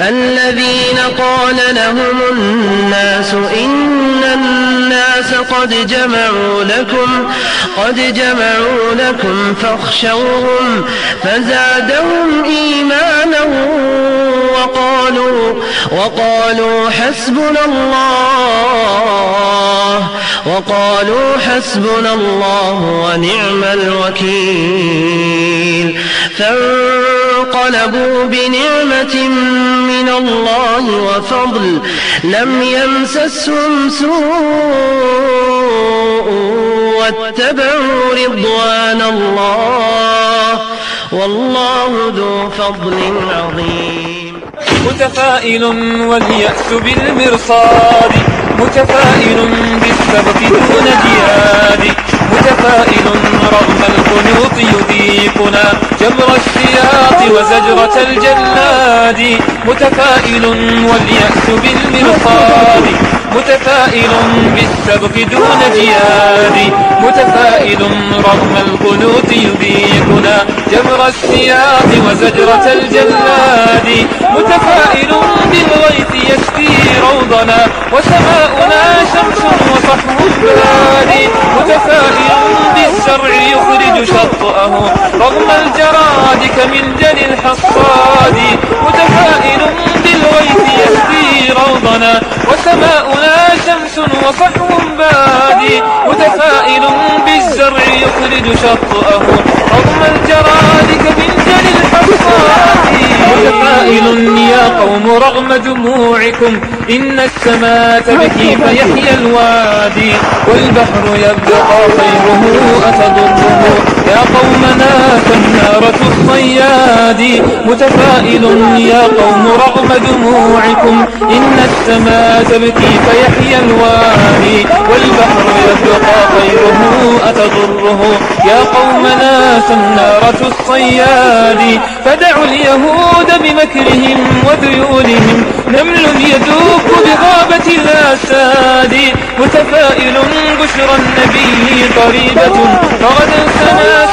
الذين قال لهم الناس إن الناس قد جمعوا لكم قد جمعوا لكم فاخشوهم فزادهم إيمانا وقالوا وقالوا حسبنا الله وقالوا حسبنا الله ونعم الوكيل. فانقلبوا بنعمة من الله وفضل لم يمسسهم سوء واتبعوا رضوان الله والله ذو فضل عظيم. متفائل واليأس بالمرصاد متفائل بالسبق دون جياد متفائل رغم القنوط يذيقنا. جبر السياط وزجرة الجلاد. متفائل واليأس بالمرصاد. متفائل بالسبق دون جياد. متفائل رغم القنوط يذيقنا جبر السياط وزجرة الجلاد. متفائل بالغيث يسقي روضنا. وسماؤنا شمس وصحو متفائل بالزرع يخرج شطأه. رغم الجراد كملجل الحصاد متفائل بالغيث يسقي روضنا. وسماؤنا شمس وصحو باد متفائل بالزرع يخرج شطأه. رغم الجراد كملجل الحصاد رغم دموعكم إن السماء تبكي فيحيى الوادي والبحر يبقى خيره أتضره يا قومنا كالنارة الصياد متفائل يا قوم رغم دموعكم إن السماء تبكي فيحيى الوادي والبحر يبقى خيره أتضره يا قومنا كالنارة الصياد فدعوا اليهود بمكرهم وذيولهم نمل يذوب بغابة الأساد متفائل بشرى النبي قريبة فغدا سنسمع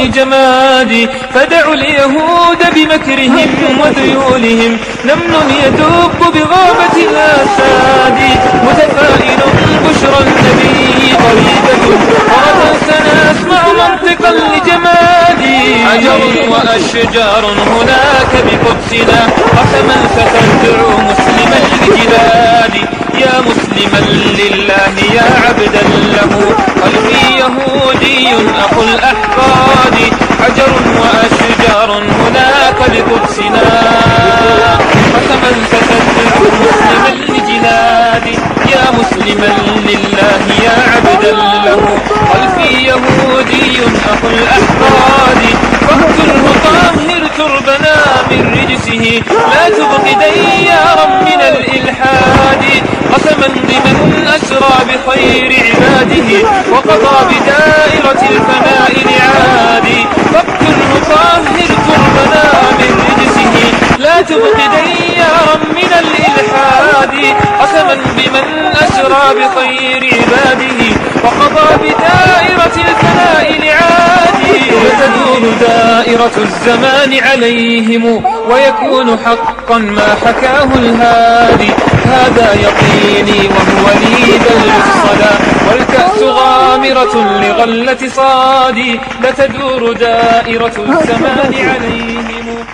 لجماد فدعوا اليهود بمكرهم وذيولهم. نمل يذوب بغابة الأساد. متفائل بشرى النبي قريبة. فغدا سنسمع منطقا لجماد عجر وأشجار هناك بقدسنا. قسما ستدعو مسلما لجلال يا مسلما لله يا عبدا له. قلبي يهودي أخو الأحقاد حجر وأشجار هناك بقدسنا قسما ستدعو مسلما لجلال يا مسلما لله يا عبدا له. قلبي يهودي أخو الأحقاد. فاقتله طهر تربنا من رجسه. لا تبق ديارا من الإلحاد. قسما بمن أسرى بخير عباده. وقضى بدائرة الفناء. لا تبق ديارا من الإلحاد قسما بمن أسرى بخير عباده وقضى بدائرة الفناء لعادي وتدور دائرة الزمان عليهم ويكون حقا ما حكاه الهادي. هذا يقيني وهو لي بل الصلاة والكأس غامرة لغلة صادي. لتدور دائرة الزمان عليهم.